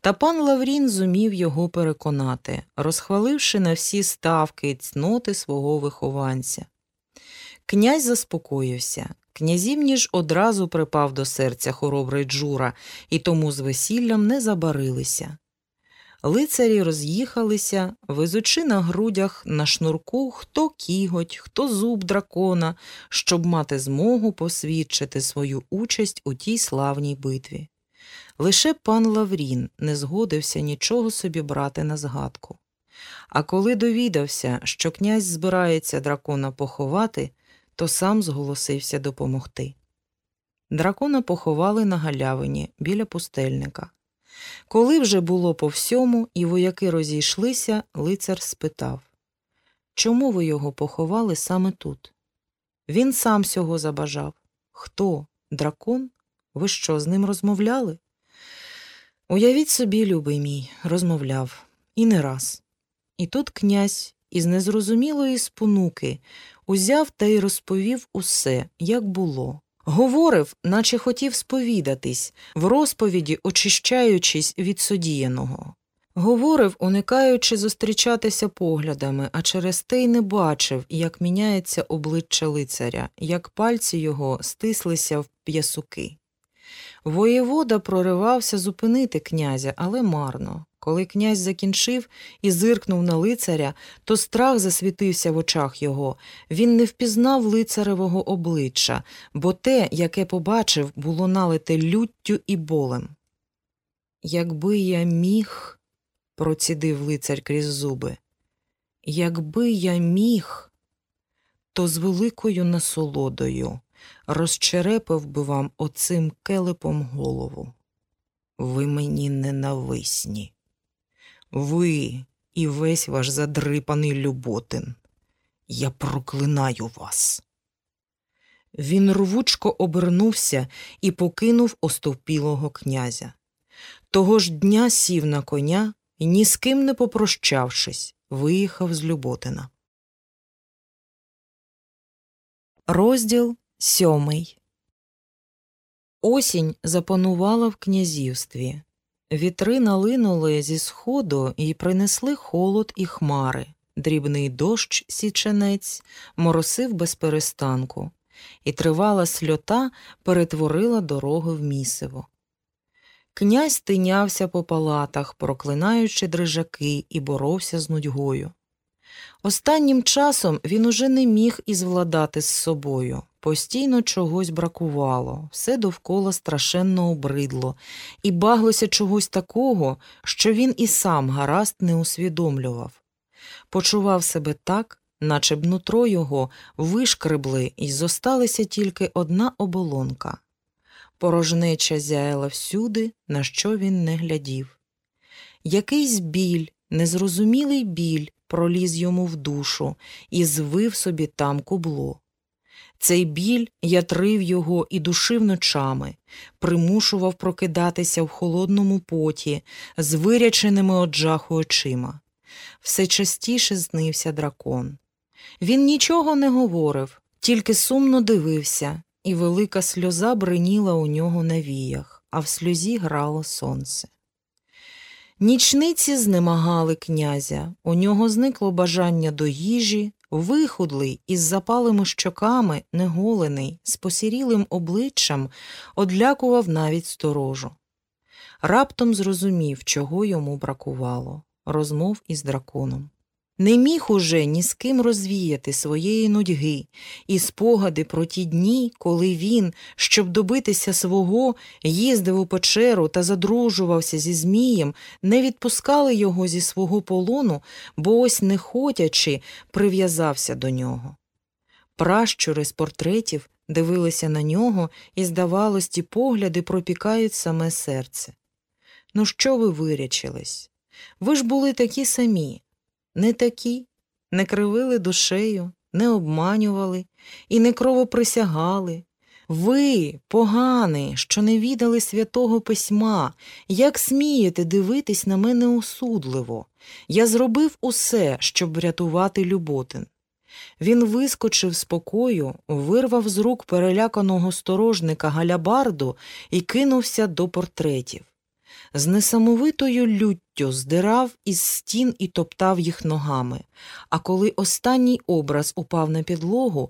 Та пан Лаврін зумів його переконати, розхваливши на всі ставки цноти свого вихованця. Князь заспокоївся. Князівні ж одразу припав до серця хоробрий Джура, і тому з весіллям не забарилися. Лицарі роз'їхалися, везучи на грудях на шнурку хто кіготь, хто зуб дракона, щоб мати змогу посвідчити свою участь у тій славній битві. Лише пан Лаврін не згодився нічого собі брати на згадку. А коли довідався, що князь збирається дракона поховати, то сам зголосився допомогти. Дракона поховали на галявині біля пустельника. Коли вже було по всьому, і вояки розійшлися, лицар спитав Чому ви його поховали саме тут? Він сам цього забажав. Хто? Дракон? Ви що, з ним розмовляли? Уявіть собі, любий мій, розмовляв, і не раз. І тут князь із незрозумілої спонуки узяв та й розповів усе, як було. Говорив, наче хотів сповідатись, в розповіді очищаючись від содіяного. Говорив, уникаючи зустрічатися поглядами, а через те й не бачив, як міняється обличчя лицаря, як пальці його стислися в п'ясуки. Воєвода проривався зупинити князя, але марно. Коли князь закінчив і зиркнув на лицаря, то страх засвітився в очах його. Він не впізнав лицаревого обличчя, бо те, яке побачив, було налите люттю і болем. Якби я міг, процідив лицар крізь зуби, якби я міг, то з великою насолодою розчерепив би вам оцим келепом голову. Ви мені ненависні. Ви і весь ваш задрипаний Люботин. Я проклинаю вас. Він рвучко обернувся і покинув остовпілого князя. Того ж дня сів на коня і, ні з ким не попрощавшись, виїхав з Люботина. Розділ сьомий Осінь запанувала в князівстві. Вітри налинули зі сходу і принесли холод і хмари. Дрібний дощ січенець моросив без перестанку, і тривала сльота перетворила дорогу в місиво. Князь тинявся по палатах, проклинаючи дрижаки, і боровся з нудьгою. Останнім часом він уже не міг ізвладати з собою. Постійно чогось бракувало, все довкола страшенно обридло, і баглося чогось такого, що він і сам гаразд не усвідомлював. Почував себе так, наче б нутро його вишкребли, і зосталася тільки одна оболонка. Порожнеча зяяла всюди, на що він не глядів. Якийсь біль, незрозумілий біль проліз йому в душу і звив собі там кубло. Цей біль ятрив його і душив ночами, примушував прокидатися в холодному поті, з виряченими од жаху очима. Все частіше знився дракон. Він нічого не говорив, тільки сумно дивився, і велика сльоза бриніла у нього на віях, а в сльозі грало сонце. Нічниці знемагали князя, у нього зникло бажання до їжі, вихудлий, із запалими щоками, неголений, з посірілим обличчям, одлякував навіть сторожу. Раптом зрозумів, чого йому бракувало розмов із драконом не міг уже ні з ким розвіяти своєї нудьги і спогади про ті дні, коли він, щоб добитися свого, їздив у печеру та задружувався зі Змієм, не відпускали його зі свого полону, бо ось не хотячи, прив'язався до нього. Пращури з портретів дивилися на нього, і, здавалось, ті погляди пропікають саме серце. Ну, що ви вирячились? Ви ж були такі самі не такі, не кривили душею, не обманювали і не кровоприсягали. Ви, поганий, що не відали святого письма, як смієте дивитись на мене осудливо. Я зробив усе, щоб врятувати Люботин. Він вискочив з покою, вирвав з рук переляканого сторожника галябарду і кинувся до портретів. З несамовитою люттю здирав із стін і топтав їх ногами. А коли останній образ упав на підлогу,